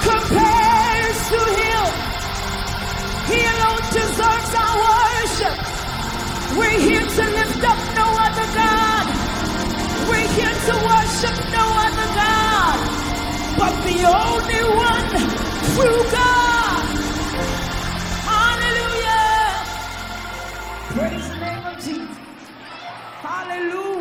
compares to him. He alone deserves our worship. We're here to lift up no other God. We're here to worship no other God, but the only one true God. Hallelujah. Praise the name of Jesus. Hallelujah.